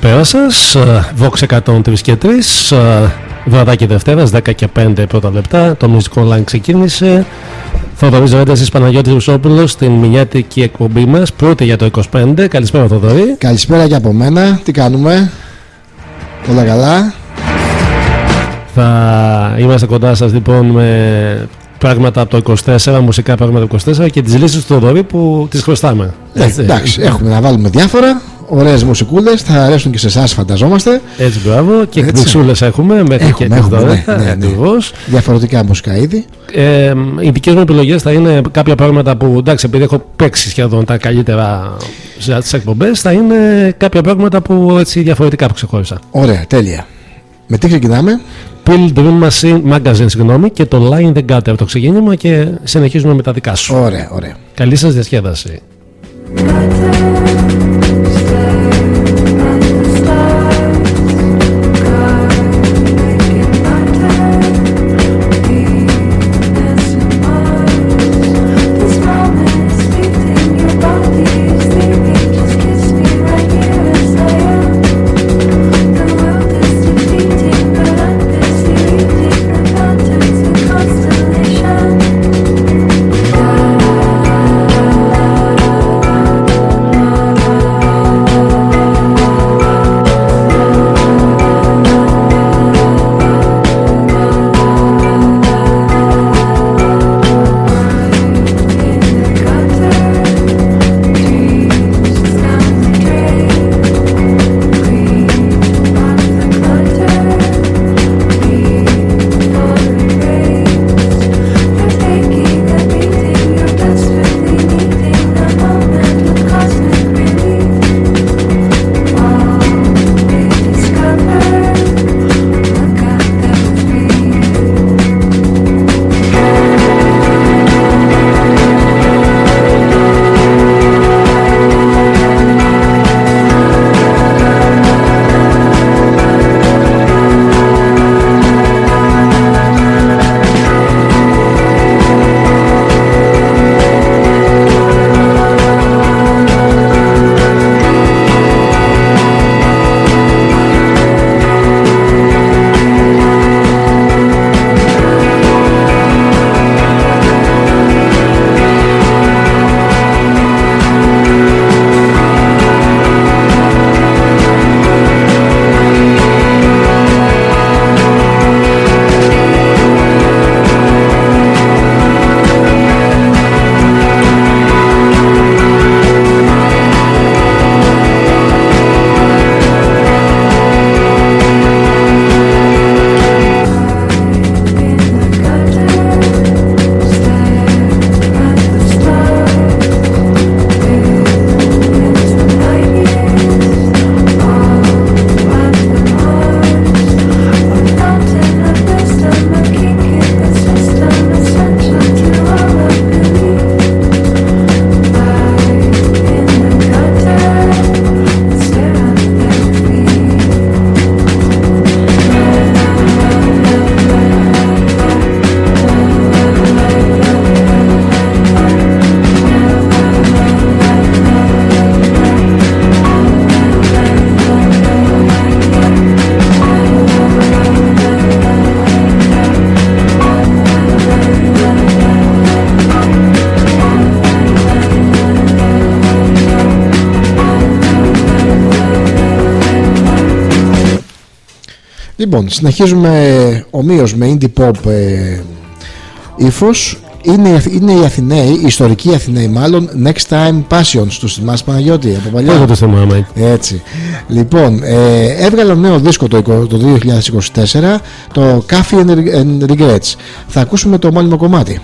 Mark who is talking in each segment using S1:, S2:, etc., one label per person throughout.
S1: Καλησπέρα σας. Vox 103 και 3. Βραδάκι Δευτέρας, 10 και 5 πρώτα λεπτά. Το Music Online ξεκίνησε. Θοδωρής Ρένταση Παναγιώτης Ρουσόπουλος στην μηνιάτικη εκπομπή μας, πρώτη για το 25. Καλησπέρα, Θοδωρή.
S2: Καλησπέρα και από μένα. Τι κάνουμε, Όλα καλά;
S1: Θα είμαστε κοντά σας λοιπόν με πράγματα από το 24, μουσικά πράγματα από το 24 και τις λύσεις του Θοδωρή που τις χρωστάμε.
S2: Ε, εντάξει, έχουμε να βάλουμε διάφορα ωραίες μουσικούλες, θα αρέσουν και σε εσάς, φανταζόμαστε.
S1: Έτσι, μπράβο. Και εκπληξούλες έχουμε μέχρι
S2: έχουμε,
S1: και
S2: έχουμε, ναι, ναι, ναι. Διαφορετικά μουσικά είδη.
S1: Ε, οι δικές μου επιλογές θα είναι κάποια πράγματα που εντάξει, επειδή έχω παίξει σχεδόν τα καλύτερα στι εκπομπές, θα είναι κάποια πράγματα που έτσι διαφορετικά που ξεχώρισα.
S2: Ωραία, τέλεια. Με τι ξεκινάμε;
S1: Pill Dream Machine Magazine, συγγνώμη, και το Line the Gutter από το ξεκίνημα και συνεχίζουμε με τα δικά σου.
S2: Ωραία, ωραία.
S1: Καλή σας διασκέδαση.
S2: Λοιπόν, συνεχίζουμε ομοίως με indie pop ε, ύφος. Είναι, είναι οι Αθηναίοι, οι ιστορικοί Αθηναίοι μάλλον, Next Time Passions, τους θυμάσαι Παναγιώτη από παλιά;
S1: Εγώ το θυμάμαι.
S2: Έτσι. Λοιπόν, ε, έβγαλαν νέο δίσκο το, το 2024, το Coffee and Regrets. Θα ακούσουμε το μόνιμο κομμάτι.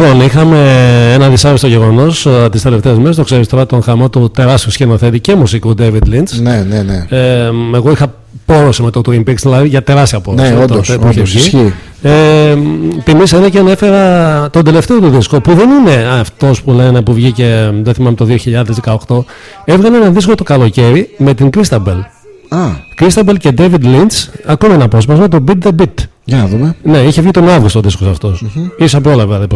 S3: Λοιπόν, είχαμε ένα δυσάρεστο γεγονός uh, τις τελευταίες μέρες. Το ξέρεις τώρα τον χαμό του τεράστιου σκηνοθέτη και μουσικού David Lynch.
S2: Ναι, ναι, ναι.
S3: Ε, εγώ είχα πόρωση με το Twin Peaks, δηλαδή για τεράστια πόρωση.
S2: Ναι, όντως. Ισχύει.
S3: Ε, τιμήσανε και ανέφερα τον τελευταίο του δίσκο που δεν είναι αυτός που λένε που βγήκε, δεν θυμάμαι το 2018. Έβγαλε ένα δίσκο το καλοκαίρι με την Christabel. Κρίσταμπελ και David Lynch, ακόμα ένα απόσπασμα, το Beat the Beat.
S2: Για να δούμε.
S3: Ναι, είχε βγει τον Αύγουστο ο δίσκος αυτός. Mm-hmm. Ίσα από όλα βέβαια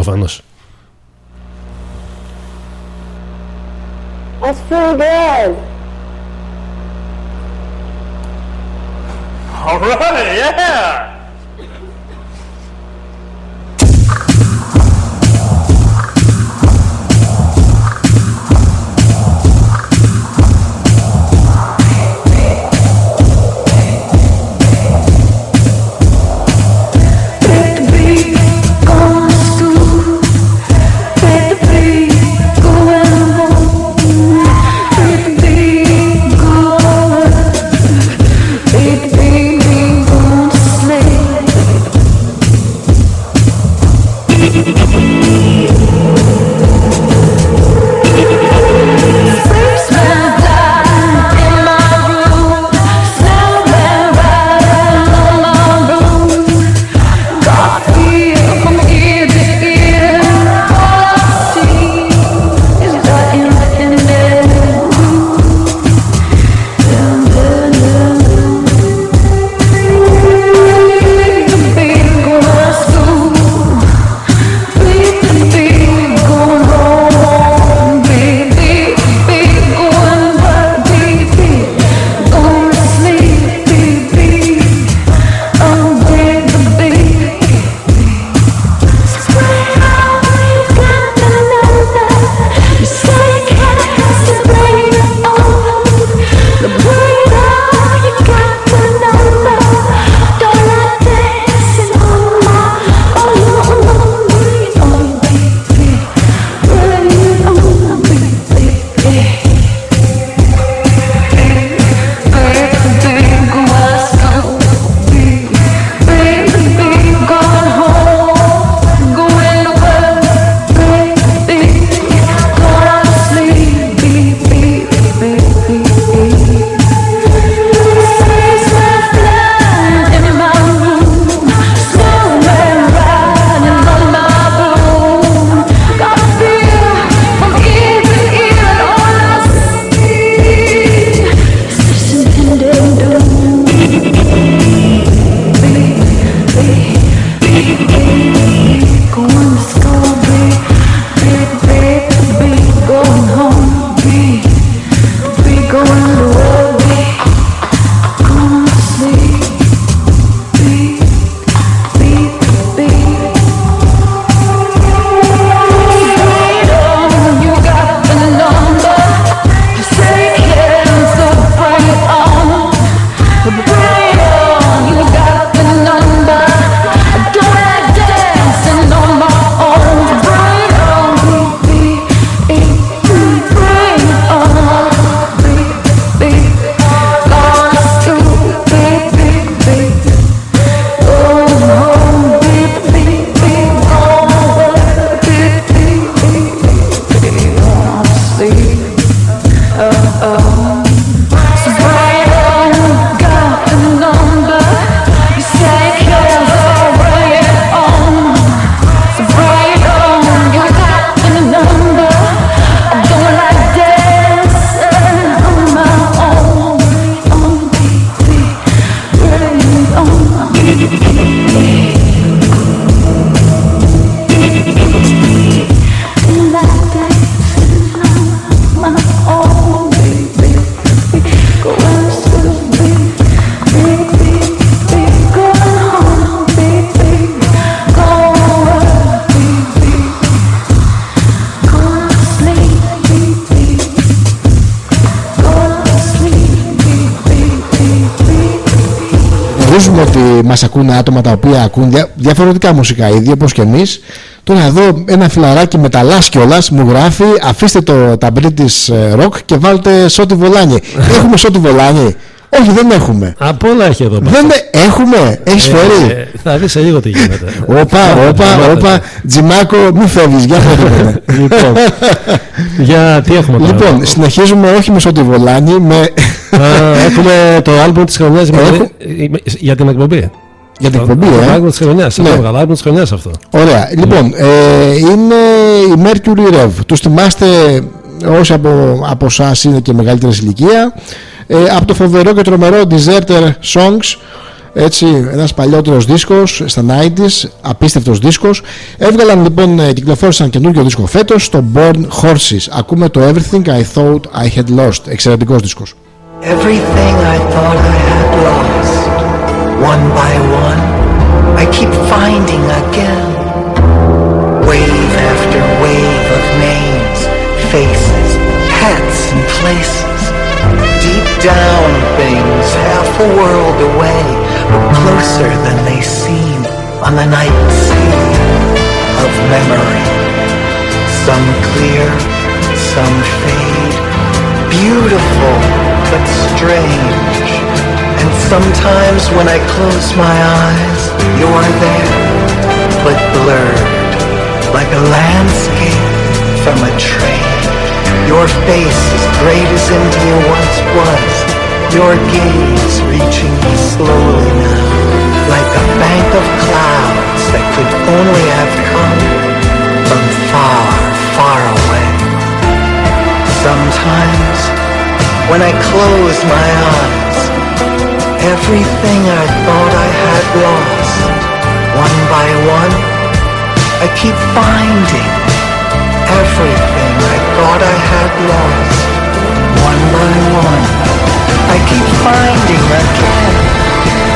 S2: μας ακούνε άτομα τα οποία ακούν διαφορετικά μουσικά ίδια όπως και εμείς τώρα εδώ ένα φιλαράκι με τα κιόλας μου γράφει αφήστε το, τα British ε, Rock και βάλτε Σότι Βολάνι έχουμε Σότι Βολάνι; Όχι, δεν έχουμε.
S3: Από όλα έχει εδώ.
S2: Δεν έχουμε. Έχεις ε, φέρει. Ε,
S3: θα δεις σε λίγο τι γίνεται.
S2: Όπα, όπα, όπα. Τζιμάκο, μην φεύγεις. Για
S3: Λοιπόν, για τι έχουμε τώρα;
S2: Λοιπόν, συνεχίζουμε όχι με Σότι Βολάνι, με.
S3: Έχουμε το άλμπομ της χρονιάς για την εκπομπή.
S2: Για την εκπομπή, ε.
S3: Άλμπομ της χρονιάς. Ναι. Άλμπομ της χρονιάς αυτό.
S2: Ωραία. Λοιπόν, ε, είναι η Mercury Rev. Τους θυμάστε όσοι από, από εσάς είναι και μεγαλύτερης ηλικία. Ε, από το φοβερό και τρομερό Deserter's Songs έτσι ένας παλιότερος δίσκος στα 90s, απίστευτος δίσκος έβγαλαν λοιπόν, ε, κυκλοφόρησαν καινούργιο δίσκο φέτος το Born Horses ακούμε το Everything I Thought I Had Lost εξαιρετικός δίσκος
S4: Everything I thought I had lost One by one I keep finding again. Wave after wave of names Faces, pets and places. Deep down things half a world away But closer than they seem On the night sea of memory. Some clear, some fade Beautiful but strange sometimes when I close my eyes You're there, but blurred Like a landscape from a train your face as great as India once was. Your gaze reaching me slowly now, like a bank of clouds that could only have come from far, far away. Sometimes, when I close my eyes, everything I thought I had lost, one by one, I keep finding everything I thought I had lost. One by one, I keep finding again.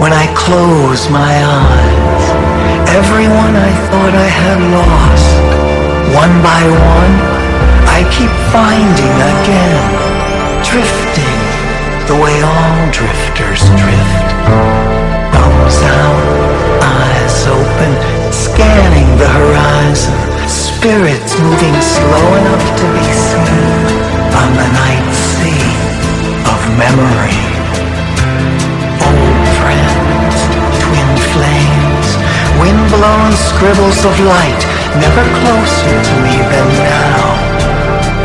S4: When I close my eyes. Everyone I thought I had lost, one by one, I keep finding again, drifting the way all drifters drift. Thumbs out, eyes open, scanning the horizon, spirits moving slow enough to be seen on the night sea of memory. Old friends, twin flames, wind-blown scribbles of light, never closer to me than now,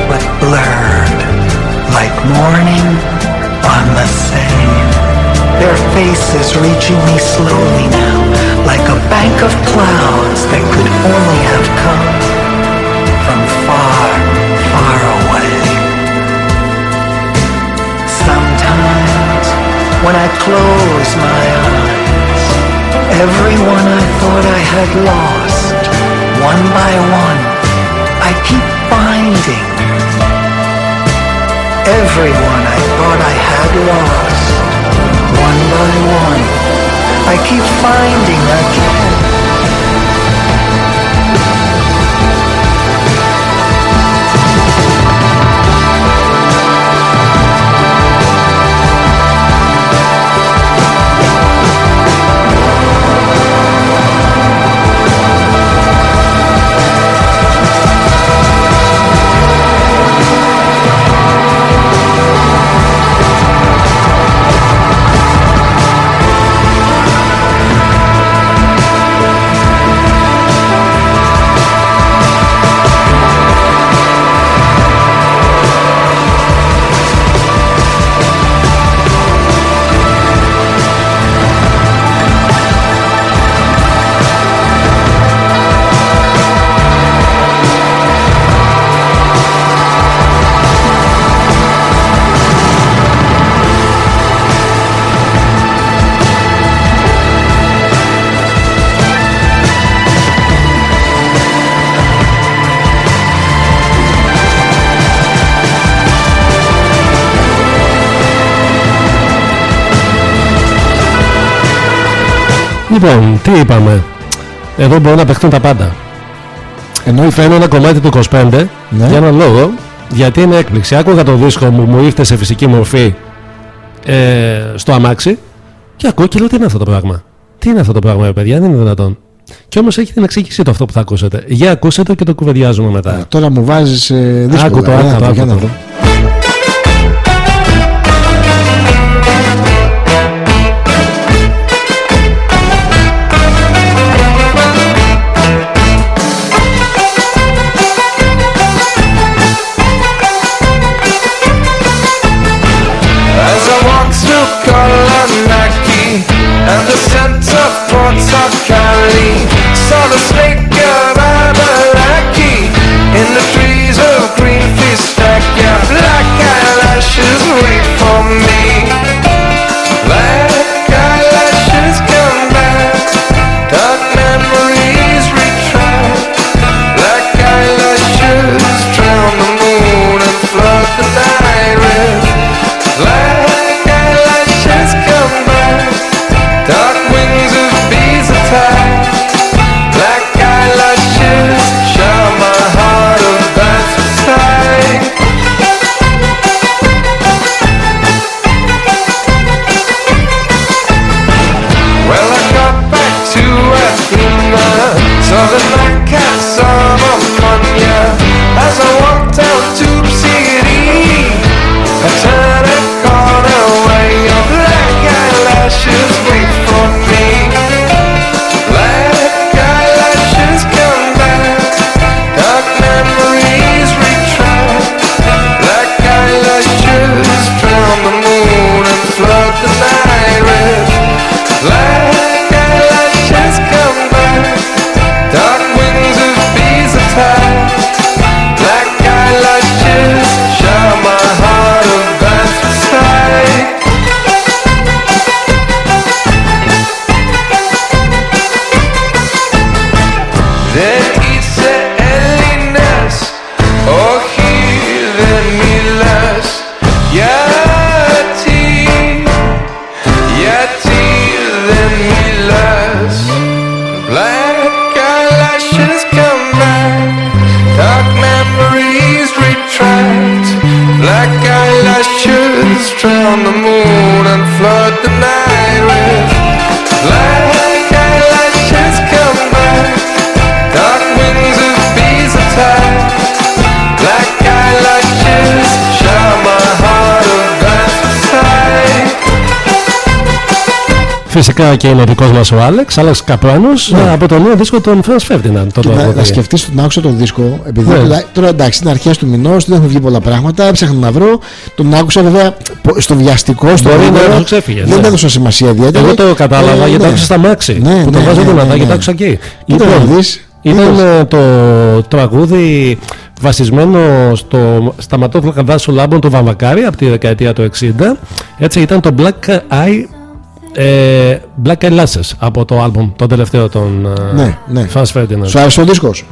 S4: but blurred like morning on the same. Their faces reaching me slowly now, like a bank of clouds that could only have come from far, far I close my eyes, everyone I thought I had lost, one by one, I keep finding. Everyone I thought I had lost, one by one, I keep finding again.
S5: Λοιπόν, τι είπαμε. Εδώ μπορούν να παιχτούν τα πάντα.
S2: Ενώ η
S5: Φέρνω ένα κομμάτι του 25
S2: Ναι.
S5: για έναν λόγο. Γιατί είναι έκπληξη. Άκουγα το δίσκο μου, μου ήρθε σε φυσική μορφή ε, στο αμάξι και ακούω και λέω τι είναι αυτό το πράγμα; Τι είναι αυτό το πράγμα, ρε παιδιά, δεν είναι δυνατόν; Και όμως έχει την εξήγησή του αυτό που θα ακούσετε. Για ακούσετε το και το κουβεντιάζουμε μετά.
S2: τώρα μου βάζεις ε, δύσκολα.
S5: Άκου το,
S2: Για
S5: άκου
S2: να
S5: το,
S3: Φυσικά και είναι ο δικός μας ο Άλεξ, Άλεξ Καπράνος,
S2: Ναι.
S3: από το νέο δίσκο των Franz Ferdinand. Το
S2: Και να,
S3: τραγούδι.
S2: να σκεφτείς τον άκουσα τον δίσκο. Επειδή
S3: Ναι.
S2: τώρα- τώρα εντάξει, είναι αρχές του μηνός, δεν έχουν βγει πολλά πράγματα. Έψαχνα να βρω. Τον άκουσα βέβαια πο- στο βιαστικό, στο
S3: Μπορεί να
S2: βίντεο.
S3: του ξέφυγες,
S2: Δεν
S3: ναι.
S2: έδωσα σημασία ιδιαίτερα.
S3: Εγώ το κατάλαβα
S2: Ε,
S3: γιατί το
S2: ναι.
S3: άκουσα στα μάξι.
S2: Ναι,
S3: που το
S2: ναι,
S3: βάζω
S2: ναι,
S3: δυνατά
S2: ναι,
S3: και
S2: ναι.
S3: το άκουσα εκεί.
S2: Κοίτα να δεις.
S3: ήταν
S2: Είδες.
S3: ε, το τραγούδι βασισμένο στο σταματόφλακα δάσου λάμπων του Βαμβακάρη από τη δεκαετία του 60. Έτσι ήταν το Black Eye. Ε, Black Eyelashes από το άλμπουμ, το τελευταίο των ε,
S2: Ναι, ναι.
S3: Franz Ferdinand.
S2: Σου άρεσε ο δίσκος;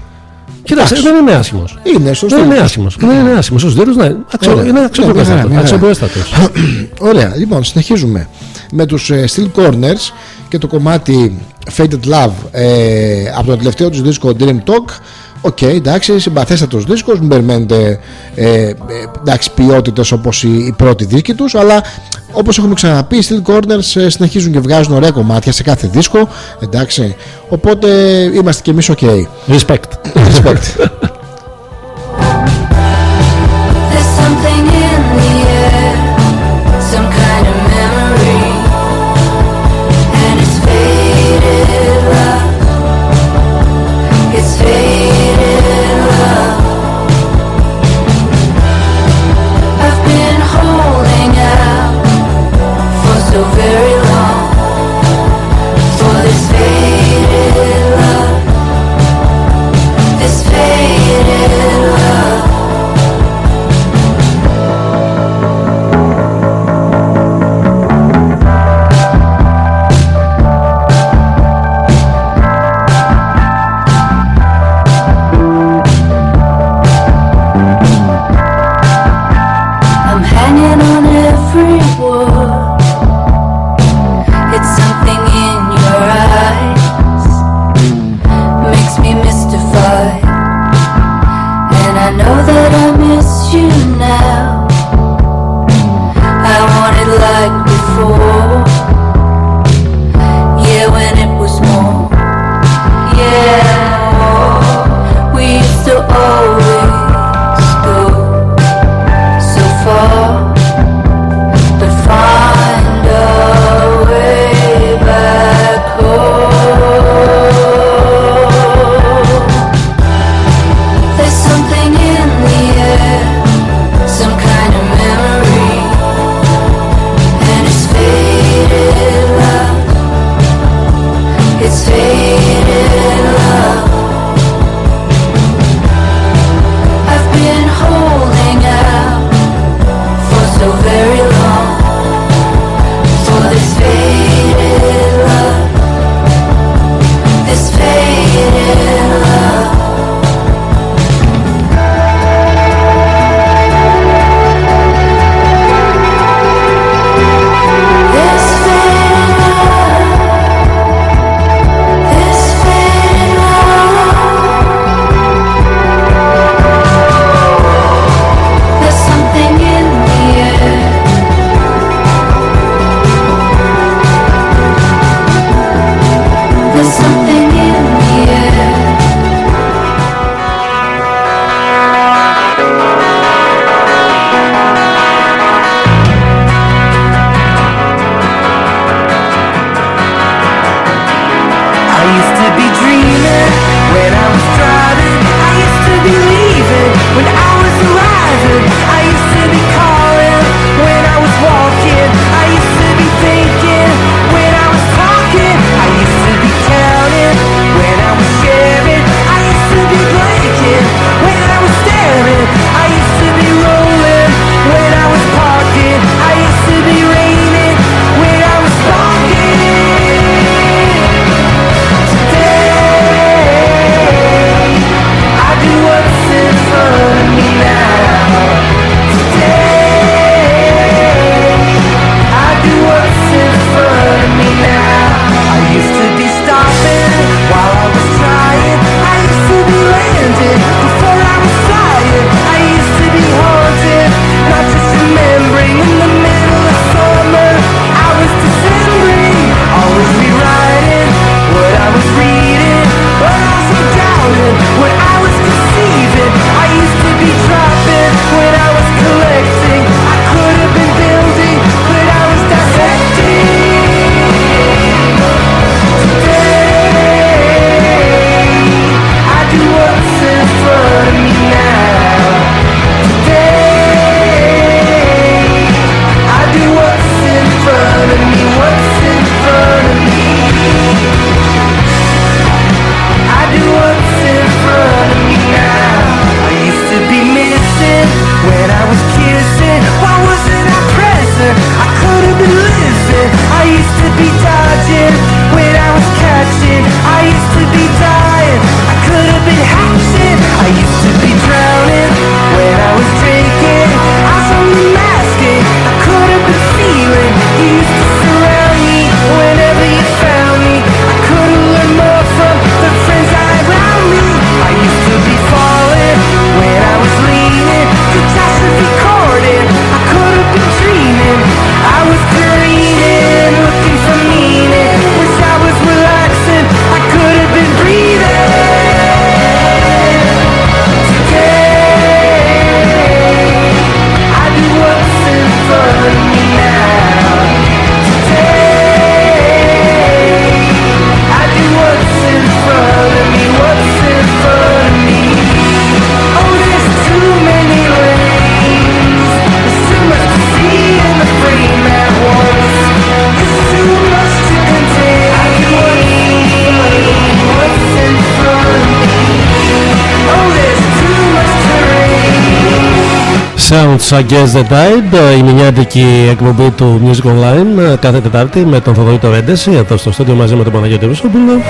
S3: Κοίταξε, δεν είναι άσχημος.
S2: Είναι σωστό.
S3: Δεν είναι άσχημος. Δεν είναι άσχημος. Στους δίρους ναι, αξιο-
S2: Ωραία.
S3: είναι
S2: Ναι,
S3: αξιοπρεπέστατο.
S2: μια χαρά, μια
S3: αξιοπρεπέστατος.
S2: Ωραία, λοιπόν, συνεχίζουμε με τους ε, Still Corners και το κομμάτι Faded Love ε, από το τελευταίο τους δίσκο Dream Talk. Οκ, εντάξει, συμπαθέστατος δίσκος, μην περιμένετε ε, ε, εντάξει, ποιότητες όπως η, η πρώτοι δίσκοι τους, αλλά όπως έχουμε ξαναπεί, οι Still Corners ε, συνεχίζουν και βγάζουν ωραία κομμάτια σε κάθε δίσκο, εντάξει, οπότε είμαστε και εμείς οκ.
S3: Respect.
S2: Respect.
S6: so very
S3: Sounds Against the Tide, η μηνιάτικη εκπομπή του Music Online ε, κάθε Τετάρτη με τον Θοδωρή Ρέντεση εδώ στο στούντιο μαζί με τον Παναγιώτη Ρουσόπουλο.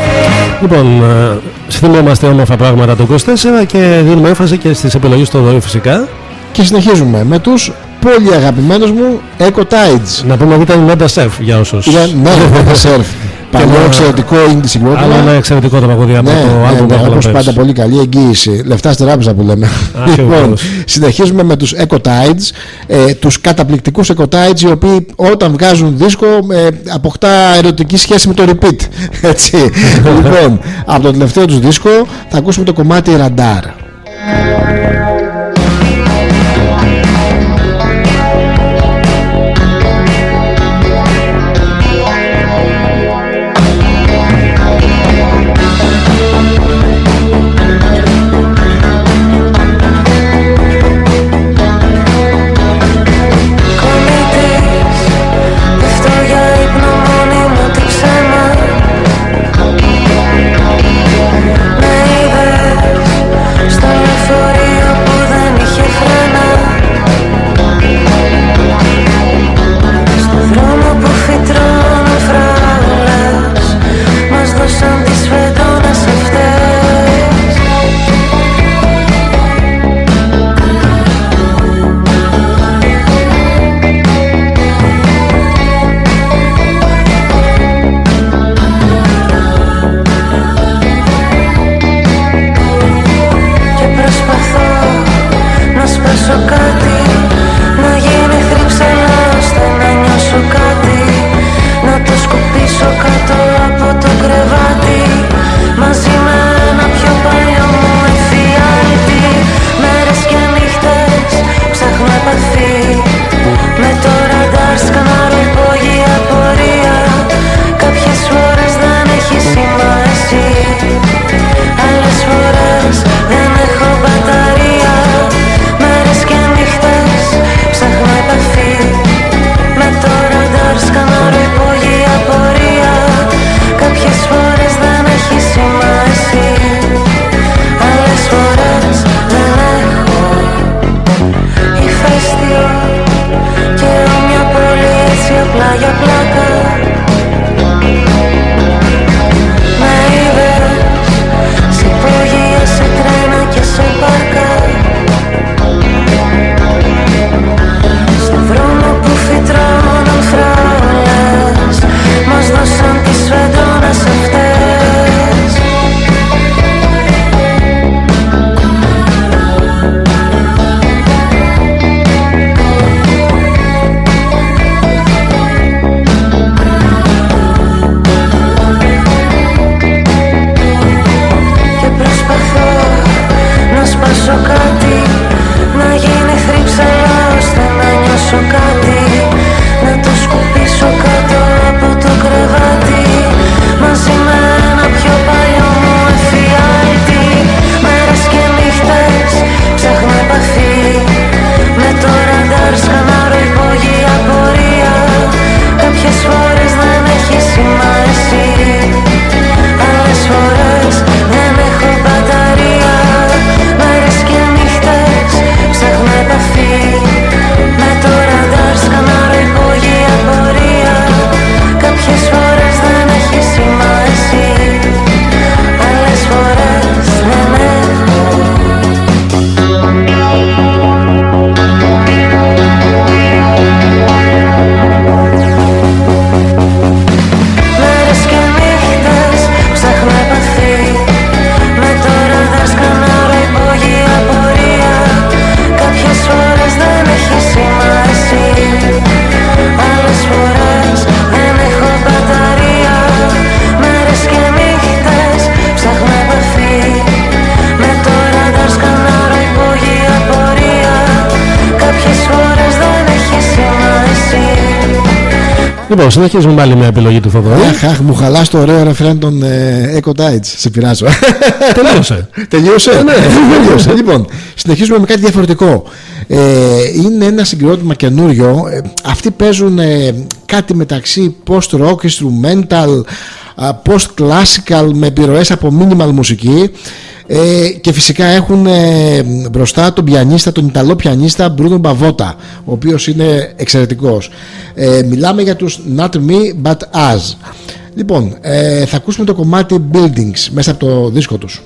S3: Λοιπόν, ε, θυμόμαστε όμορφα πράγματα του 24 και δίνουμε έμφαση και στις επιλογές του Θοδωρή φυσικά.
S1: Και συνεχίζουμε με τους πολύ αγαπημένους μου Eco Tides.
S3: Να πούμε ότι ήταν Meta Surf για όσους.
S1: Ήταν ναι, Meta Surf. Παλιό
S3: ένα-
S1: εξαιρετικό indie
S3: Άλλο
S1: συγκρότημα.
S3: ένα εξαιρετικό τραγούδι από
S1: Ναι,
S3: το
S1: ναι,
S3: album
S1: ναι,
S3: που
S1: όπως
S3: έχουμε
S1: πάντα πολύ καλή εγγύηση. Λεφτά στην τράπεζα που λέμε.
S3: Ακριβώς.
S1: λοιπόν, συνεχίζουμε με τους Eco Tides, ε, τους καταπληκτικούς Eco Tides, οι οποίοι όταν βγάζουν δίσκο ε, αποκτά ερωτική σχέση με το repeat. Έτσι. λοιπόν, από το τελευταίο τους δίσκο θα ακούσουμε το κομμάτι Radar.
S3: Λοιπόν, συνεχίζουμε πάλι με επιλογή του Θοδωρή.
S1: Αχ, αχ, μου χαλάς το ωραίο ρεφρέν των ε, Eco Tides. Σε πειράζω.
S3: Τελείωσε.
S1: Τελείωσε; Τελείωσε. λοιπόν, συνεχίζουμε με κάτι διαφορετικό. Ε, είναι ένα συγκρότημα καινούριο. Ε, αυτοί παίζουν ε, κάτι μεταξύ post-rock, instrumental, α, post-classical με επιρροές από minimal μουσική.
S2: Ε, και φυσικά έχουν ε, μπροστά τον πιανίστα, τον Ιταλό πιανίστα Μπρούνο Μπαβότα, ο οποίος είναι εξαιρετικός. Ε, μιλάμε για τους Not Me But Us. Λοιπόν, ε, θα ακούσουμε το κομμάτι Buildings μέσα από το δίσκο τους.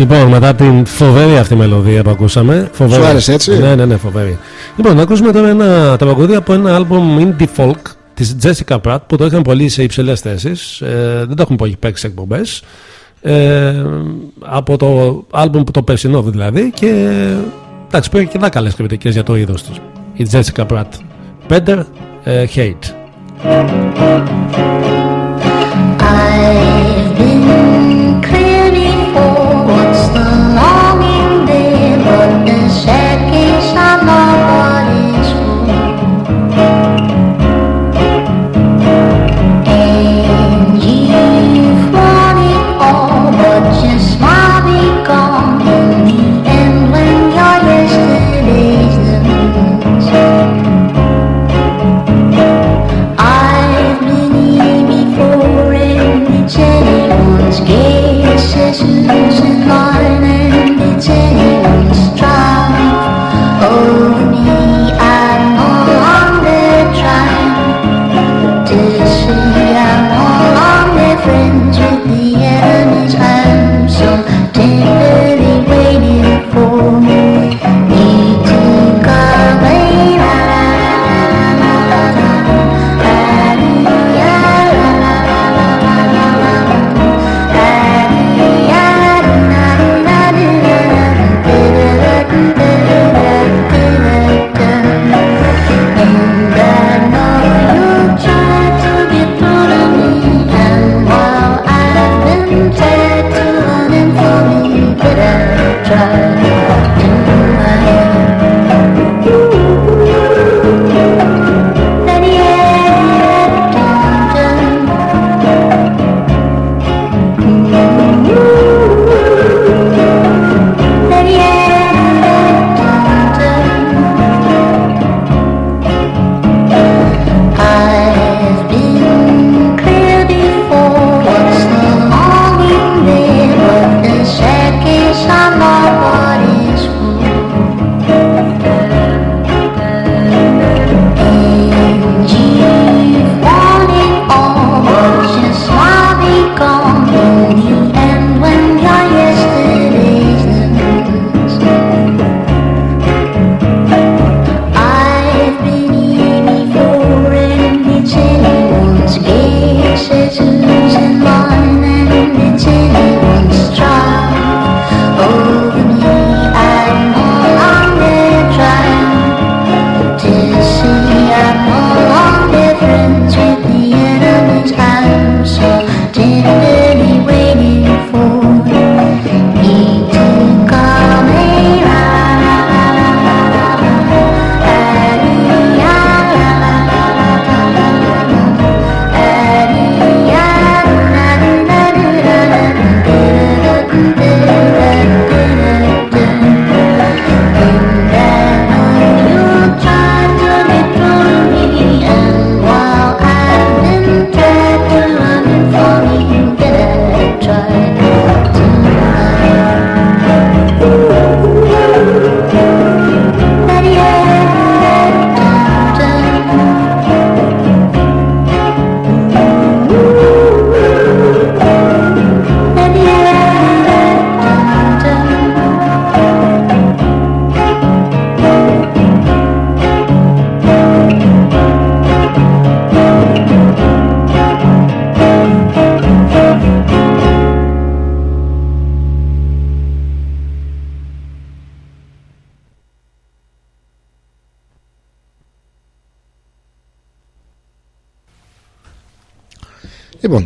S6: Λοιπόν, μετά την φοβερή αυτή μελωδία που ακούσαμε. Φοβερή.
S1: Σου άρεσε, έτσι;
S6: Ναι, ναι, ναι, φοβερή. Λοιπόν, να ακούσουμε τώρα ένα τραγουδί από ένα άλμπομ indie folk της Jessica Pratt που το είχαν πολύ σε υψηλές θέσεις. Ε, δεν το έχουν πολύ παίξει εκπομπές. Ε, από το άλμπουμ το περσινό δηλαδή και εντάξει πήρε και ένα καλές κριτικές για το είδος της η Jessica Pratt Better ε, Hate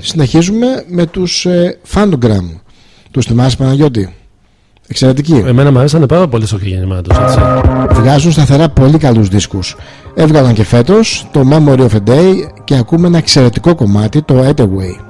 S1: συνεχίζουμε με τους ε, Phantogram. Τους θυμάσαι Παναγιώτη; Εξαιρετικοί.
S6: Εμένα μου αρέσανε πάρα πολύ στο γεννημά έτσι.
S1: Βγάζουν σταθερά πολύ καλούς δίσκους. Έβγαλαν και φέτος το Memory of a Day και ακούμε ένα εξαιρετικό κομμάτι, το Etaway.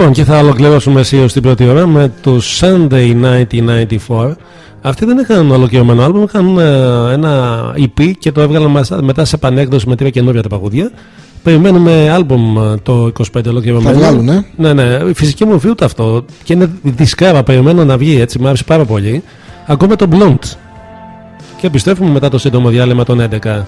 S1: Λοιπόν, και θα ολοκληρώσουμε αισίως την πρώτη ώρα με το Sunday 1994. Αυτοί δεν είχαν ολοκληρωμένο άλμπομ, είχαν ε, ένα EP και το έβγαλαν μας- μετά σε πανέκδοση με τρία καινούργια τα παγούδια. Περιμένουμε άλμπομ ε, το 25 ολοκληρωμένο.
S2: Θα βγάλουν, ε.
S1: Ναι, ναι, η φυσική μορφή ούτε αυτό. Και είναι δισκάρα, περιμένω να βγει έτσι, μου άρεσε πάρα πολύ. Ακούμε το Blunt. Και επιστρέφουμε μετά το σύντομο διάλειμμα των 11.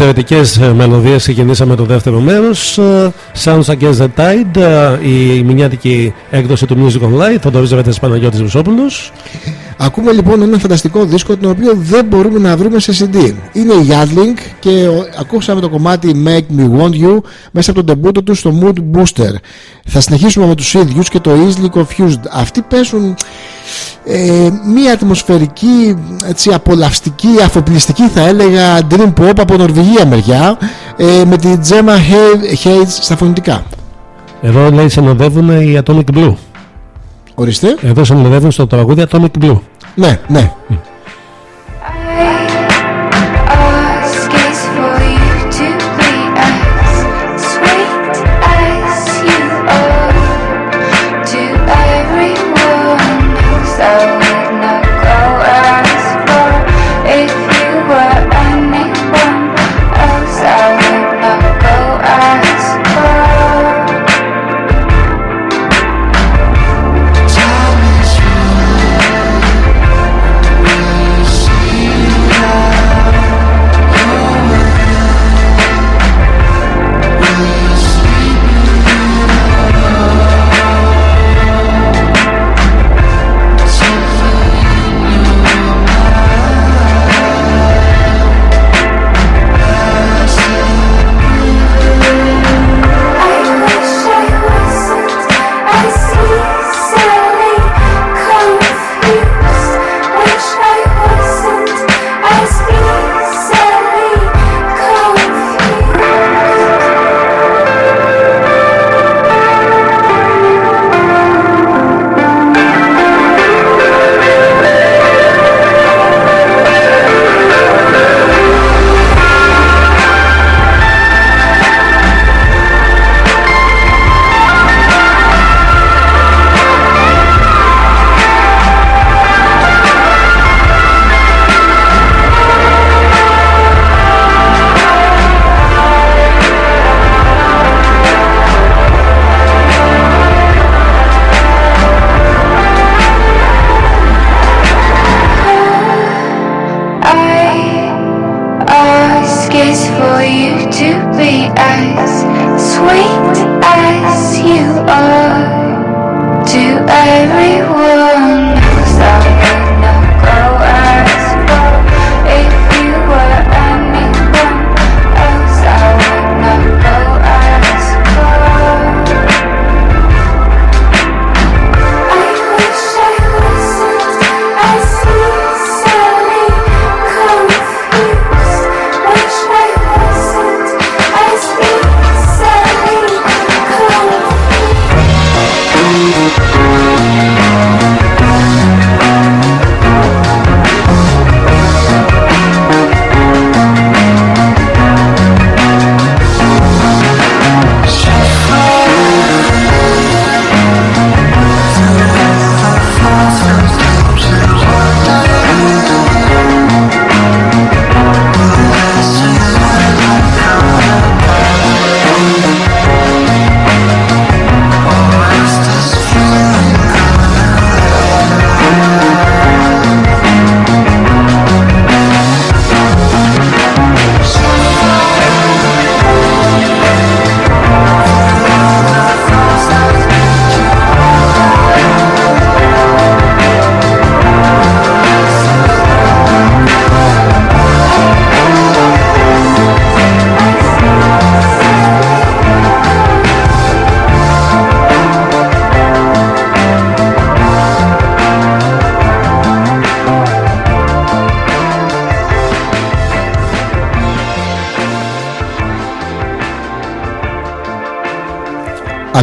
S3: Εξαιρετικές μελωδίες ξεκινήσαμε το δεύτερο μέρος. Sounds Against the Tide, ε, η μηνιάτικη έκδοση του Music Online. Θα το βρίσκεται Παναγιώτης Βουσόπουλος.
S1: Ακούμε λοιπόν ένα φανταστικό δίσκο τον οποίο δεν μπορούμε να βρούμε σε CD. Είναι η Yardling και ο- ακούσαμε το κομμάτι Make Me Want You μέσα από τον τεμπούτο του στο Mood Booster. Θα συνεχίσουμε με τους ίδιους και το Easily Confused. Αυτοί παίζουν ε, μια ατμοσφαιρική, έτσι, απολαυστική, αφοπλιστική θα έλεγα dream pop από Νορβηγία μεριά ε, με τη Gemma Hay- Hayes στα φωνητικά.
S3: Εδώ λέει συνοδεύουν οι Atomic Blue.
S1: Ορίστε.
S3: Εδώ συνοδεύουν στο τραγούδι Atomic Blue.
S1: Ναι, ναι.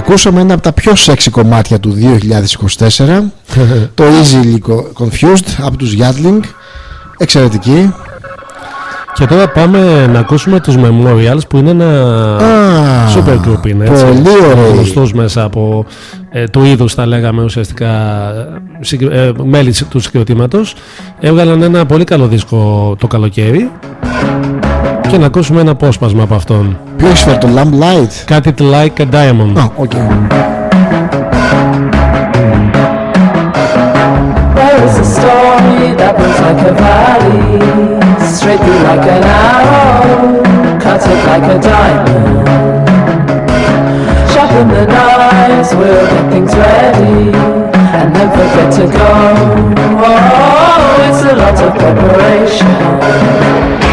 S1: Ακούσαμε ένα από τα πιο σεξι κομμάτια του 2024 Το Easily Confused από τους Yardling. Εξαιρετική.
S3: Και τώρα πάμε να ακούσουμε τους Memorials που είναι ένα
S1: Α,
S3: super group είναι έτσι.
S1: Πολύ ωραίοι
S3: Γνωστούς μέσα από ε, του είδους θα λέγαμε ουσιαστικά ε, συγκ- ε, μέλη του συγκροτήματος. Έβγαλαν ένα πολύ καλό δίσκο το καλοκαίρι. Και να ακούσουμε ένα απόσπασμα από αυτόν
S1: Ποιο έχει φέρει το Lamb Light
S3: Cut it like a diamond
S1: Α, οκ
S7: There is a story that was like a valley, straight through like an arrow. erotic like a diamond. Sharpen the knives, we'll get things ready, and then forget to go. Oh, it's a lot of preparation.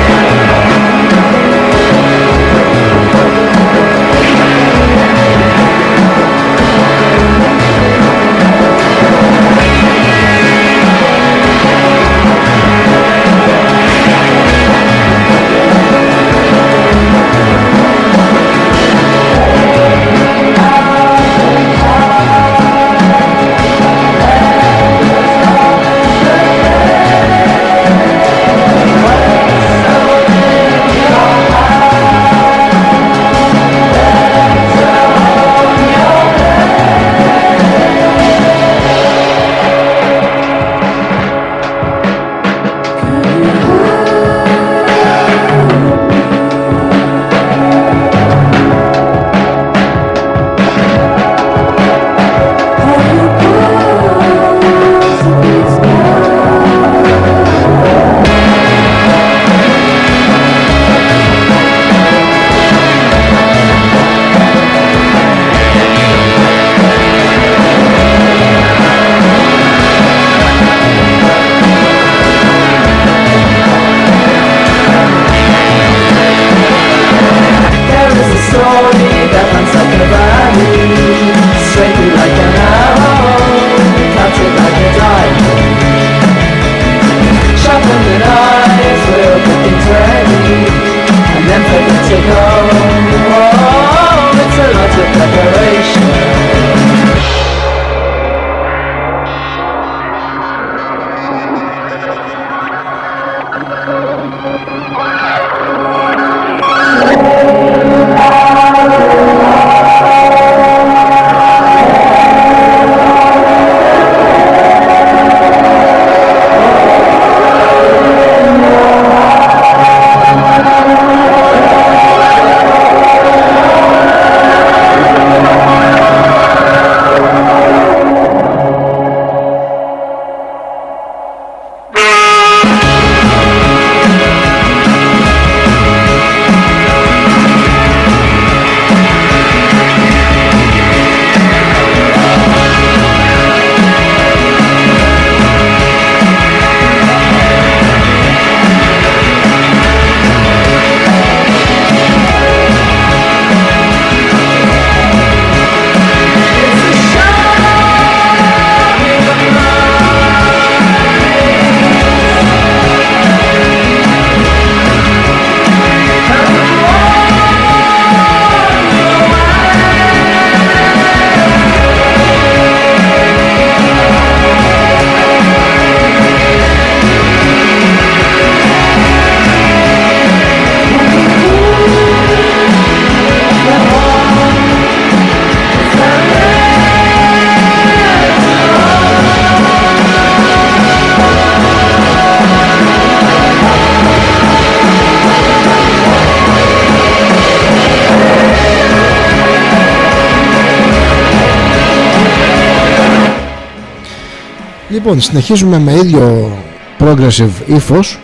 S2: Λοιπόν, συνεχίζουμε με ίδιο progressive ύφος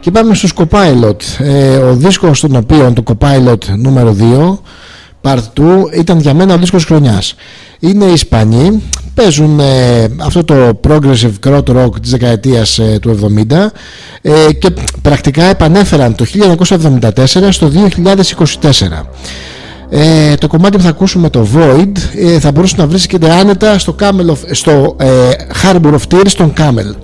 S2: και πάμε στο Copilot. Ε, ο δίσκος των οποίων, το Copilot νούμερο 2, Part 2, ήταν για μένα ο δίσκος χρονιάς. Είναι Ισπανοί, παίζουν ε, αυτό το progressive crowd rock της δεκαετίας ε, του 70 ε, και πρακτικά επανέφεραν το 1974 στο 2024. Ε, το κομμάτι που θα ακούσουμε το Void ε, θα μπορούσε να βρίσκεται άνετα στο, Camel of, στο ε, Harbour of Tears των Camel.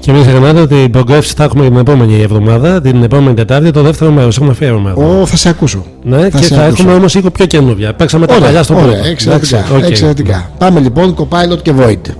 S3: Και μην ξεχνάτε ότι υπογράφηση θα έχουμε την επόμενη εβδομάδα, την επόμενη Τετάρτη, το δεύτερο μέρος. Έχουμε αφιέρωμα.
S2: Ω, θα σε ακούσω.
S3: Ναι,
S2: θα
S3: και
S2: σε
S3: θα
S2: ακούσω.
S3: έχουμε όμως λίγο πιο καινούργια. Παίξαμε τα παλιά στο
S2: ωραία,
S3: πρώτο.
S2: εξαιρετικά,
S3: Εντάξει, οκ.
S2: εξαιρετικά. Πάμε λοιπόν, Copilot και Void.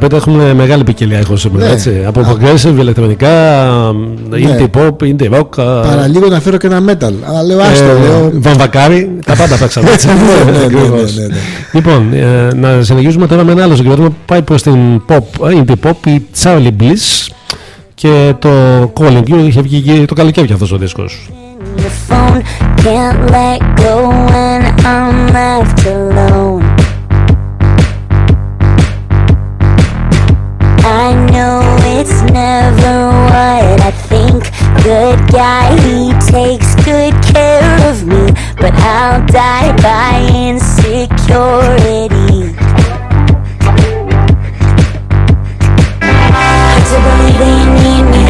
S3: Πάντω δεν πρέπει να πείτε, έχουμε μεγάλη ποικιλία έχω σήμερα.
S2: Ναι.
S3: Έτσι. Από progressive, ηλεκτρονικά, indie pop, indie rock.
S2: Παραλίγο να φέρω και ένα metal. Αλλά λέω άστο,
S3: ε,
S2: λέω.
S3: Βαμβακάρι, τα πάντα παίξαμε έτσι.
S2: Ναι, ναι, ναι,
S3: Ακριβώς.
S2: ναι, ναι, ναι.
S3: Λοιπόν, ε, να συνεχίσουμε τώρα με ένα άλλο συγκρότημα που πάει προς την pop, ε, indie pop, η Charlie Bliss και το Calling You είχε βγει και το καλοκαίρι αυτός ο δίσκος.
S6: the phone can't let go when I'm left alone. It's never what I think. Good guy, he takes good care of me, but I'll die by insecurity. Hard to believe that you need me.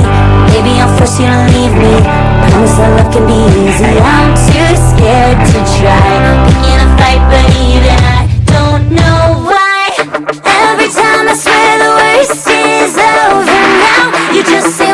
S6: Maybe I'll force you to leave me. Promise that love can be easy. I'm too scared to try. Picking a fight, but even I don't know why. Every time I swear the worst is over. You just say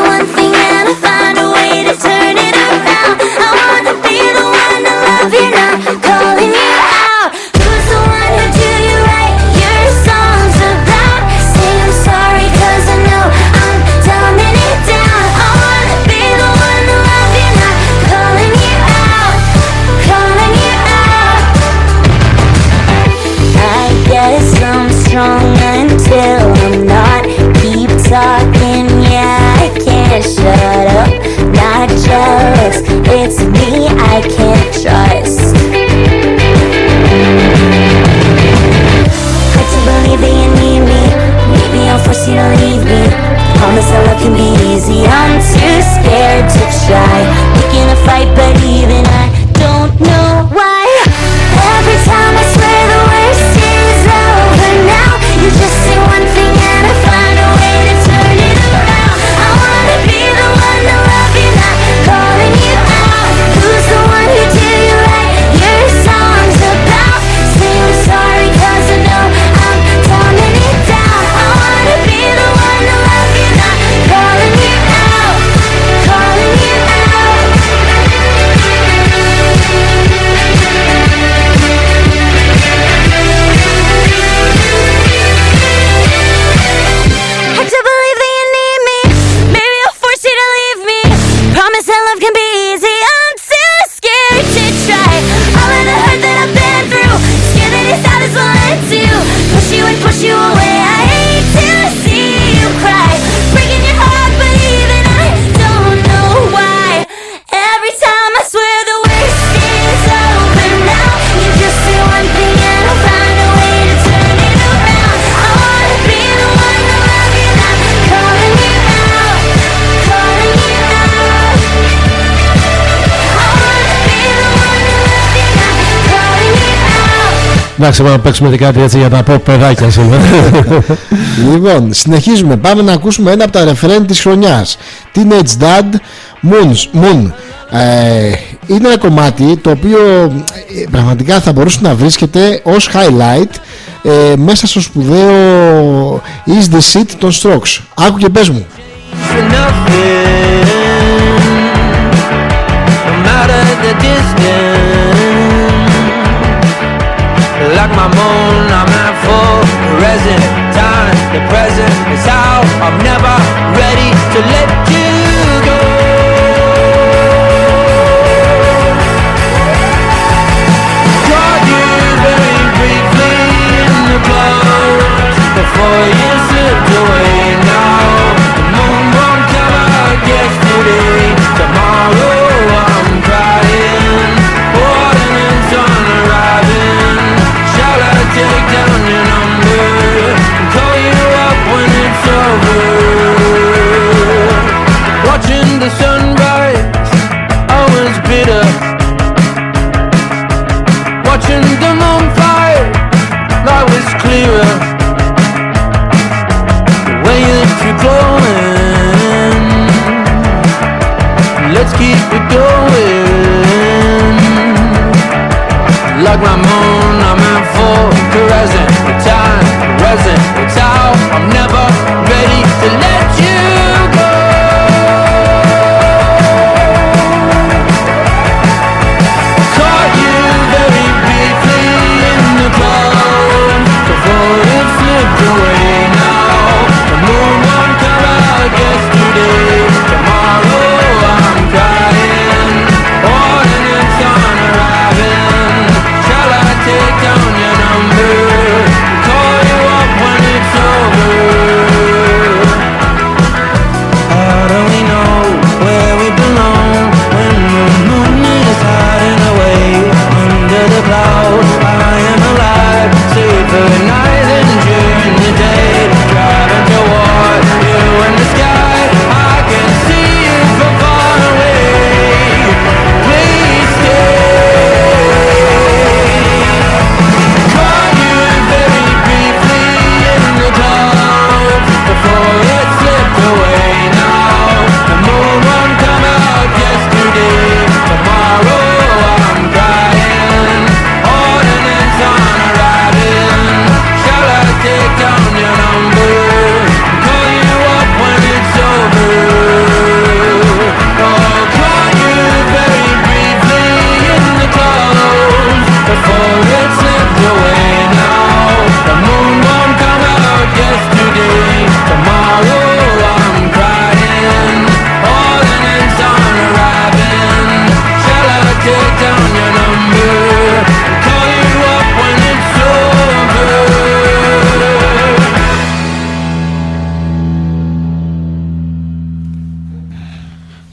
S6: force you to leave me. Promise that love can be easy. I'm too scared to try. Picking a fight, but even I don't know
S3: Εντάξει, πάμε να παίξουμε και κάτι έτσι για τα pop παιδάκια σήμερα.
S2: Λοιπόν, συνεχίζουμε. Πάμε να ακούσουμε ένα από τα ρεφρέν της χρονιάς. Teenage Dad Moons, Moon. Ε, είναι ένα κομμάτι το οποίο ε, πραγματικά θα μπορούσε να βρίσκεται ως highlight ε, μέσα στο σπουδαίο Is the Seat των Strokes. Άκου και πες μου.
S5: for nothing. Like my moon, I'm out full present time. The present is how I'm never ready to let you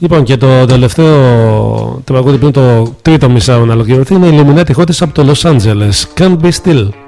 S6: Λοιπόν, και το τελευταίο τραγούδι είναι το τρίτο μισάωρο να ολοκληρωθεί είναι η Illuminati Hottest από το Los Angeles. Can't be still.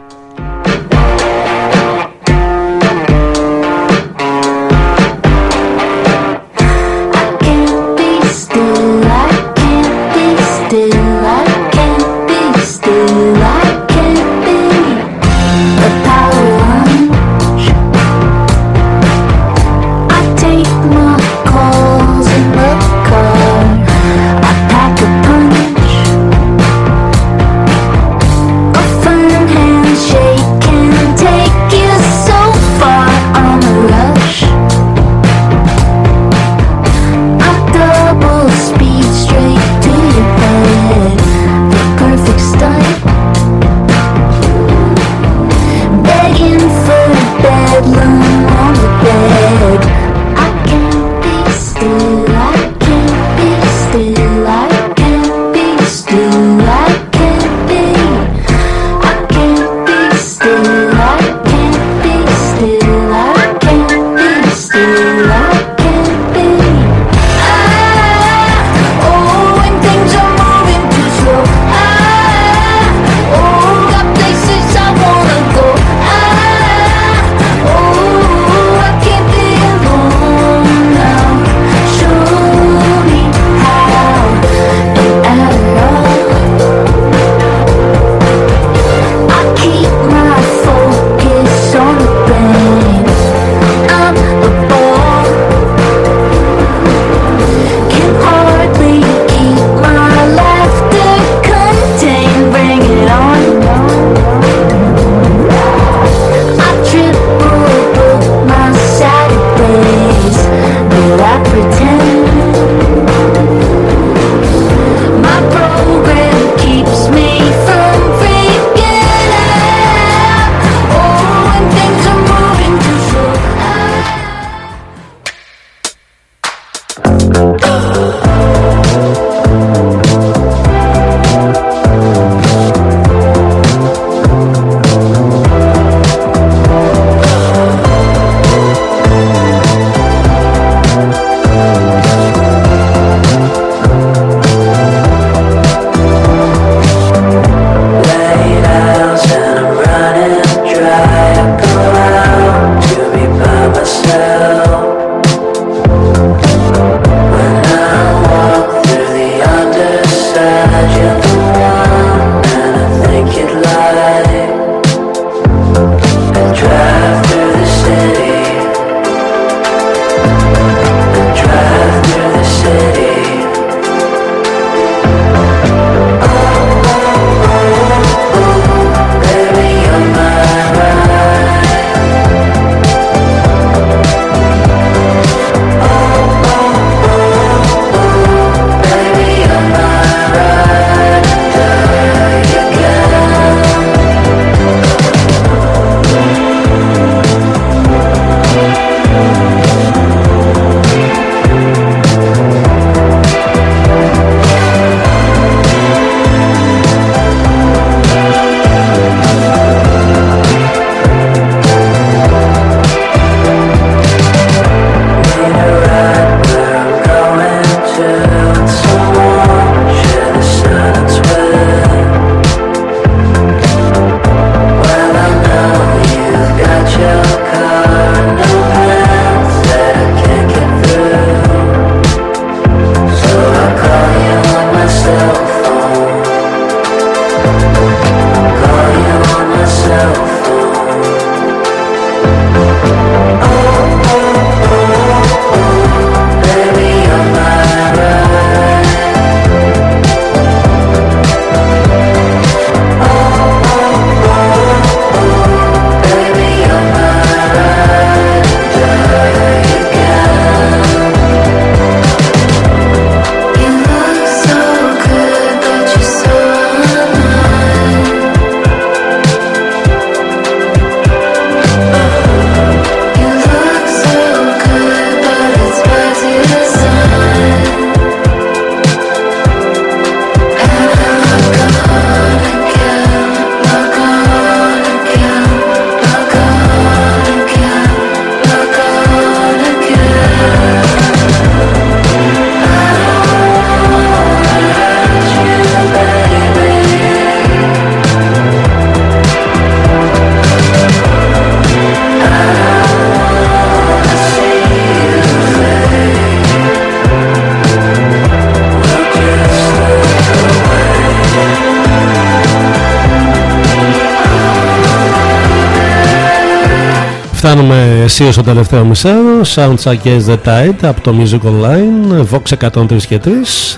S3: Φτάνουμε αισίως στο τελευταίο μισάρο Sounds Against the Tide από το Music Online Vox 103 και 3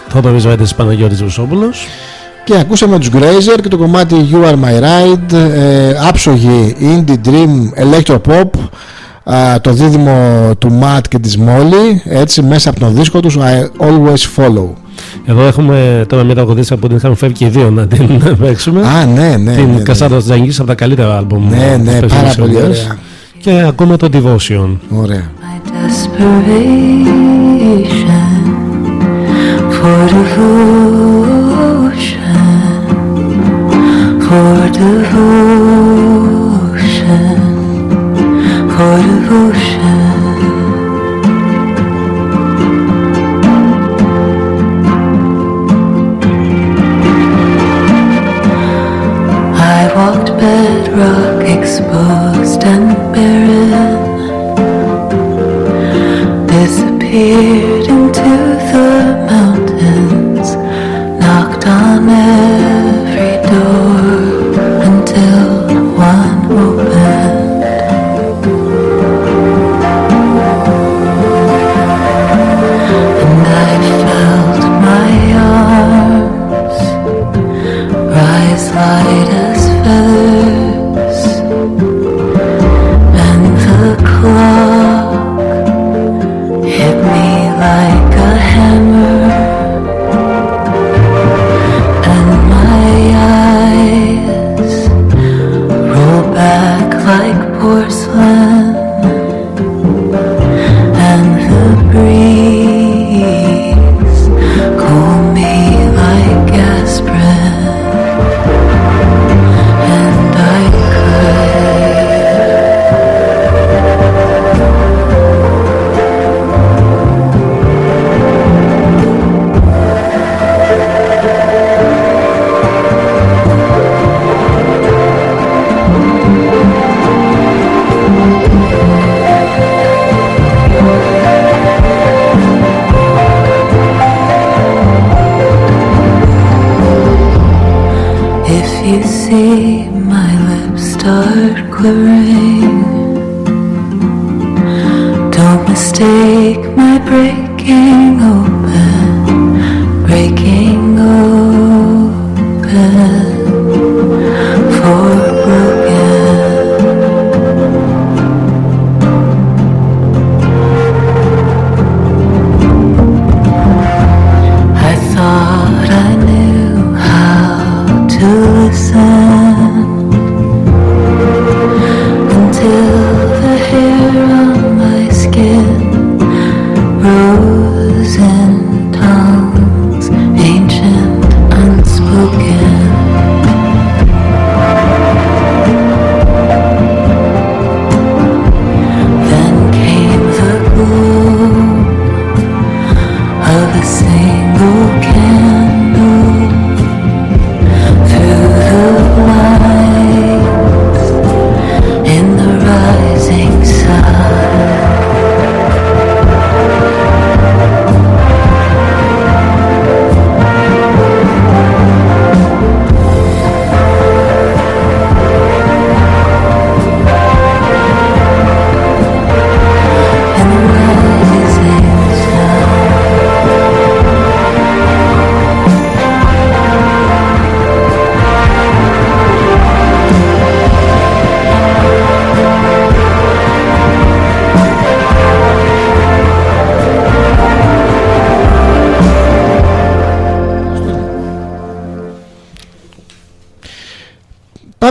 S3: Θόδωρης Βέντες Παναγιώτης Βουσόπουλος
S2: Και ακούσαμε τους Grazer και το κομμάτι You Are My Ride ε, Άψογη Indie Dream Electro Pop α, το δίδυμο του Matt και της Molly έτσι μέσα από τον δίσκο τους I Always Follow
S3: Εδώ έχουμε τώρα μια τραγουδίστρια που την είχαμε φεύγει και οι δύο να την παίξουμε
S2: Α ναι ναι
S3: Την
S2: ναι, ναι.
S3: Κασάντας Τζαγκής από τα καλύτερα άλμπουμ
S2: Ναι, ναι,
S3: της
S2: πάρα
S3: περσινής
S2: πολύ
S3: χρονιάς.
S2: ωραία.
S3: Και ακούμε το Devotion
S2: Ωραία
S8: My desperation for devotion, for devotion, exposed and barren. Disappeared into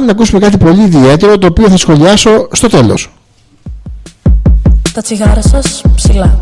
S2: να ακούσουμε κάτι πολύ ιδιαίτερο το οποίο θα σχολιάσω στο τέλος
S9: Τα τσιγάρα σας ψηλά.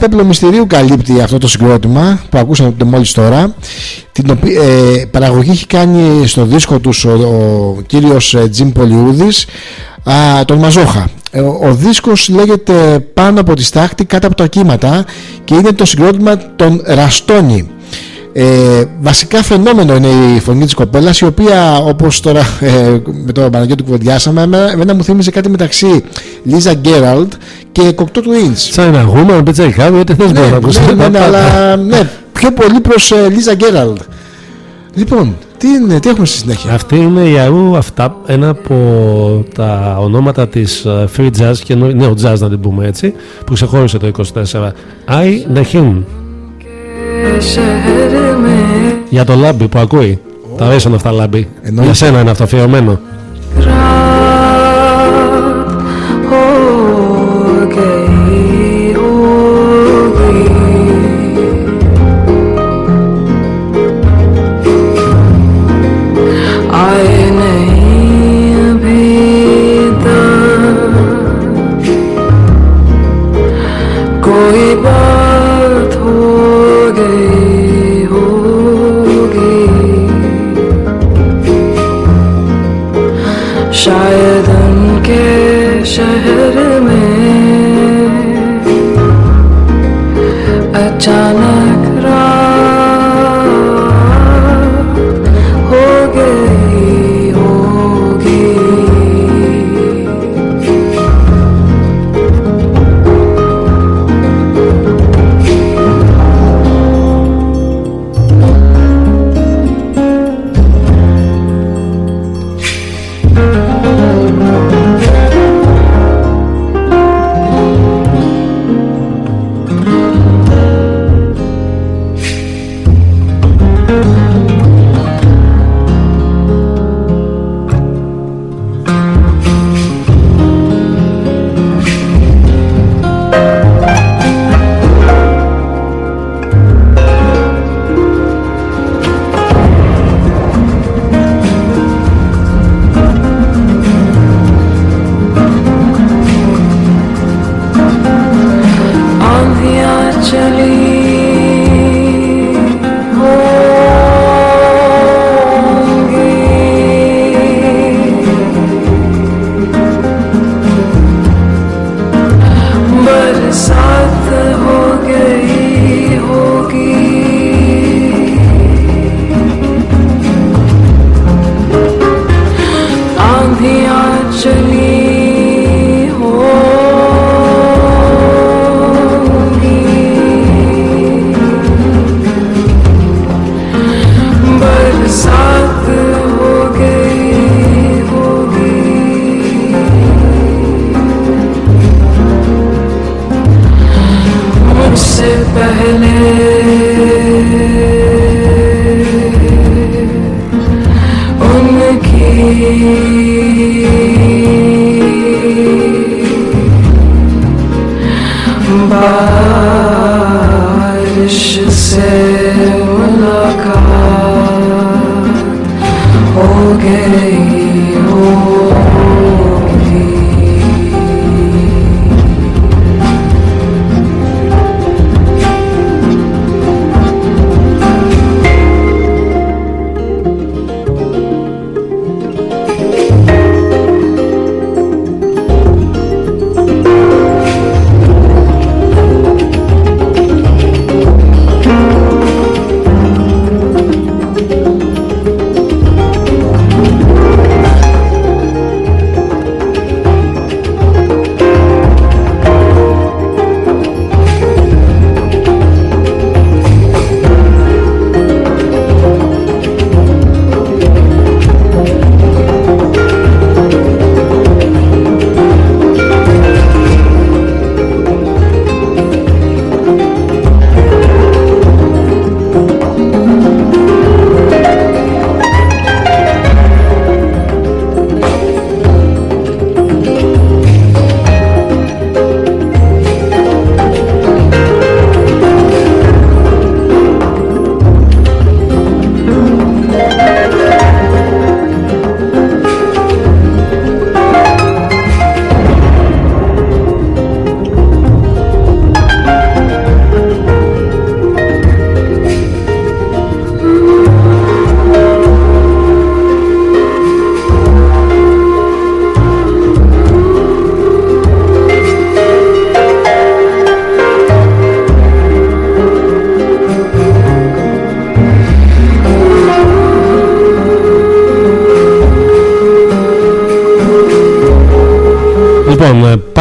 S2: Πέπλο μυστηρίου καλύπτει αυτό το συγκρότημα που ακούσαμε μόλις τώρα. Την οποία, ε, παραγωγή έχει κάνει στο δίσκο τους ο, ο κύριος ε, Τζιμ Πολιούδης α, τον Μαζόχα. Ε, Ο, ο δίσκος λέγεται πάνω από τη στάχτη κάτω από τα κύματα και είναι το συγκρότημα των Ραστόνι. Ε, βασικά φαινόμενο είναι η φωνή της κοπέλας η οποία όπως τώρα ε, με τον Παναγιώτη κουβεντιάσαμε εμένα, εμένα μου θύμιζε κάτι μεταξύ Λίζα Γκέραλτ και Κοκτό του Ίντς
S3: Σαν ένα γούμα, ένα πιτσαϊκάδι, ό,τι θες μπορεί να ακούσει.
S2: ναι, ναι, ναι, αλλά ναι, πιο πολύ προς ε, Λίζα Γκέραλτ Λοιπόν, τι, είναι, τι έχουμε στη συνέχεια;
S3: Αυτή είναι η Αού αυτά, ένα από τα ονόματα της ε, free jazz και νο- νέο jazz να την πούμε έτσι, που ξεχώρισε το 24. Άι Νεχίν. Για το λάμπι που ακούει. Τα αρέσουν αυτά λάμπι.
S2: Εννοείται.
S3: Για σένα είναι αυτό αφιερωμένο.
S7: day.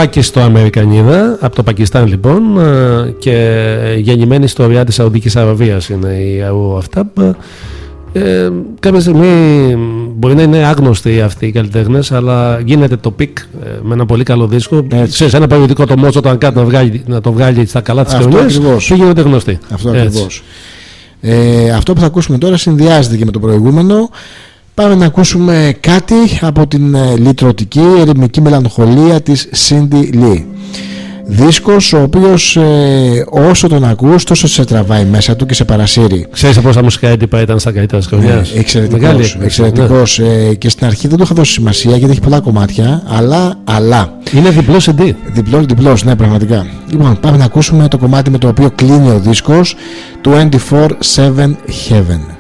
S3: Λοιπόν, ε, Πάκη στο Αμερικανίδα, από το Πακιστάν λοιπόν, ε, και γεννημένη στο Ριάν της Σαουδικής Αραβίας είναι η Αου Αφτάμπ. Ε, κάποια στιγμή μπορεί να είναι άγνωστοι αυτοί οι καλλιτέχνες, αλλά γίνεται το πικ ε, με ένα πολύ καλό δίσκο. Σε ένα περιοδικό το Μότσο, όταν κάτι να, βγάλει, να το βγάλει στα καλά της
S2: Αυτό
S3: κοινωνία,
S2: ακριβώς.
S3: και γίνονται γνωστοί.
S2: Αυτό
S3: Έτσι.
S2: ακριβώς. Ε, αυτό που θα ακούσουμε τώρα συνδυάζεται και με το προηγούμενο. Πάμε να ακούσουμε κάτι από την ε, λυτρωτική ερημική μελαγχολία της Cindy Lee. Δίσκος ο οποίος ε, όσο τον ακούς τόσο σε τραβάει μέσα του και σε παρασύρει.
S3: Ξέρεις πόσα μουσικά έντυπα ήταν στα καλύτερα της χρονιάς;
S2: Ε, εξαιρετικός, εξαιρετικός. Ε, και στην αρχή δεν του είχα δώσει σημασία γιατί έχει πολλά κομμάτια, αλλά, αλλά
S3: Είναι διπλό CD.
S2: Διπλός, διπλός, ναι, πραγματικά. Λοιπόν, πάμε να ακούσουμε το κομμάτι με το οποίο κλείνει ο δίσκος 24-7 Heaven.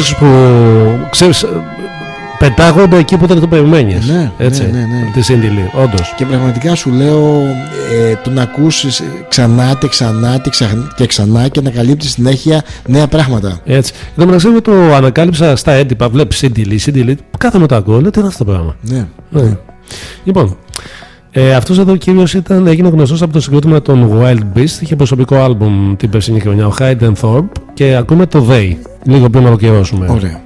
S3: Είναι από τους δίσκους που ξέρεις, πετάγονται εκεί που δεν το περιμένεις.
S2: Ναι,
S3: έτσι,
S2: ναι, ναι, ναι.
S3: Τη Cindy Lee, όντως.
S2: Και πραγματικά σου λέω ε, το να ακούσεις ξανά και ξανά και ξα- και ξανά και να καλύπτεις συνέχεια νέα πράγματα.
S3: Έτσι. Εν τω μεταξύ εγώ το ανακάλυψα στα έντυπα, βλέπεις Cindy Lee, Cindy Lee, κάθε με το ακούω, λέω τι είναι αυτό το πράγμα;
S2: Ναι.
S3: Ναι. Λοιπόν, ε, αυτός εδώ ο κύριος ήταν, έγινε γνωστός από το συγκρότημα των Wild Beast, είχε προσωπικό άλμπουμ την περσινή χρονιά, ο Hayden Thorpe και ακούμε το They, λίγο πριν ολοκληρώσουμε.
S2: Ωραία.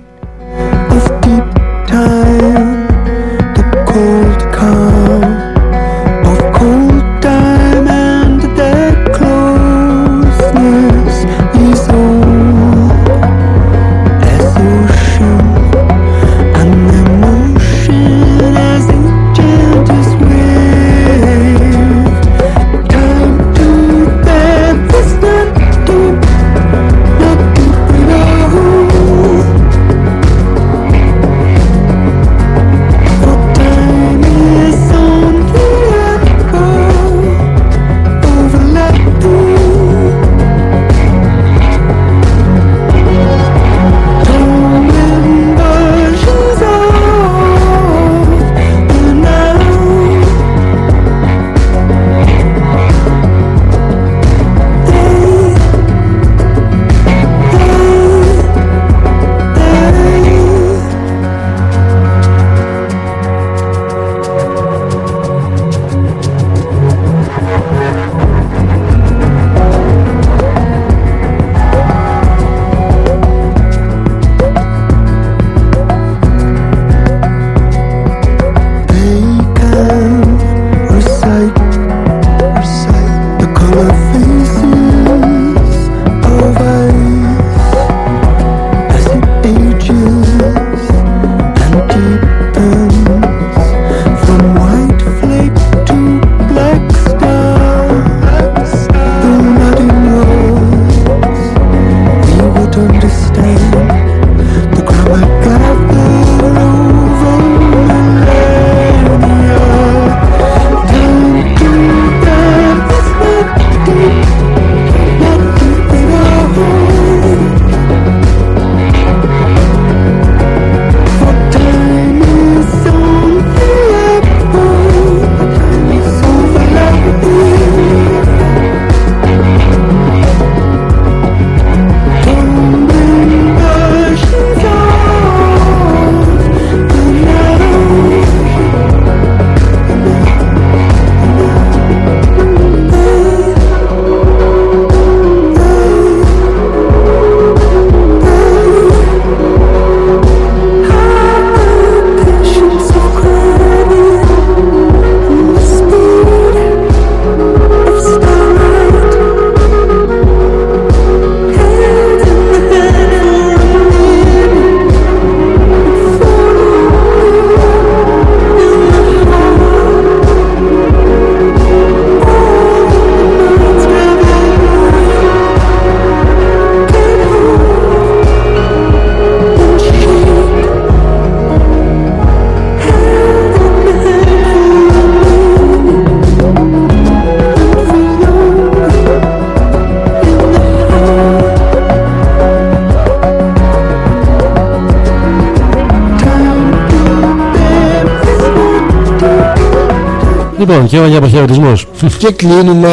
S3: Λοιπόν, και για αποχαιρετισμούς.
S2: Και κλείνουμε,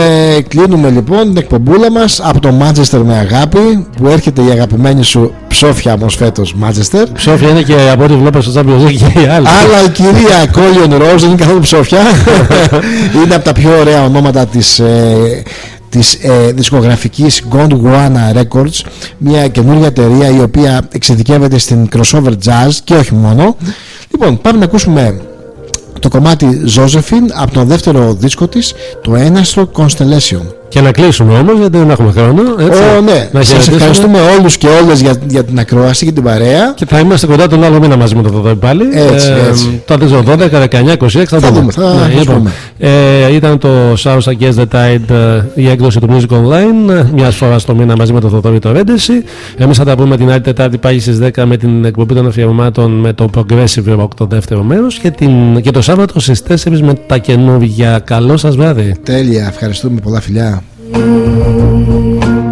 S2: κλείνουμε λοιπόν την εκπομπούλα μας από το Manchester με αγάπη που έρχεται η αγαπημένη σου ψόφια όμως φέτος Manchester.
S3: Ψόφια είναι και από ό,τι βλέπω στο Champions League και οι άλλοι.
S2: Αλλά η κυρία Κόλιον Ροζ δεν είναι καθόλου ψόφια. είναι από τα πιο ωραία ονόματα της, ε, της ε, δισκογραφικής Gondwana Records μια καινούργια εταιρεία η οποία εξειδικεύεται στην crossover jazz και όχι μόνο. Λοιπόν, πάμε να ακούσουμε το κομμάτι Josephine από τον δεύτερο δίσκο της, το έναστρο Constellation.
S3: Και να κλείσουμε όμως γιατί δεν έχουμε χρόνο. Έτσι.
S2: Ω, ναι.
S3: Να
S2: Σας
S3: χαιρετήσουμε.
S2: ευχαριστούμε όλους και όλες για, για την ακρόαση και την παρέα.
S3: Και θα είμαστε κοντά τον άλλο μήνα μαζί με τον Θοδωρή πάλι.
S2: Έτσι, έτσι.
S3: Το 12, 19, 26 θα,
S2: Θα
S3: δούμε.
S2: δούμε, θα- θα
S3: λοιπόν,
S2: πούμε.
S3: ε, ήταν το South Against the Tide ε, η έκδοση του Music Online. ε, Μιας φοράς το μήνα μαζί με τον Θοδωρή το Ρέντεση. Εμείς θα τα πούμε την άλλη Τετάρτη πάλι στις 10 με την εκπομπή των αφιερωμάτων με το Progressive Rock το δεύτερο μέρος. Και, την- και το Σάββατο στις 4 με τα καινούργια. Καλό σας βράδυ.
S2: Τέλεια, ευχαριστούμε πολλά φιλιά.
S1: you.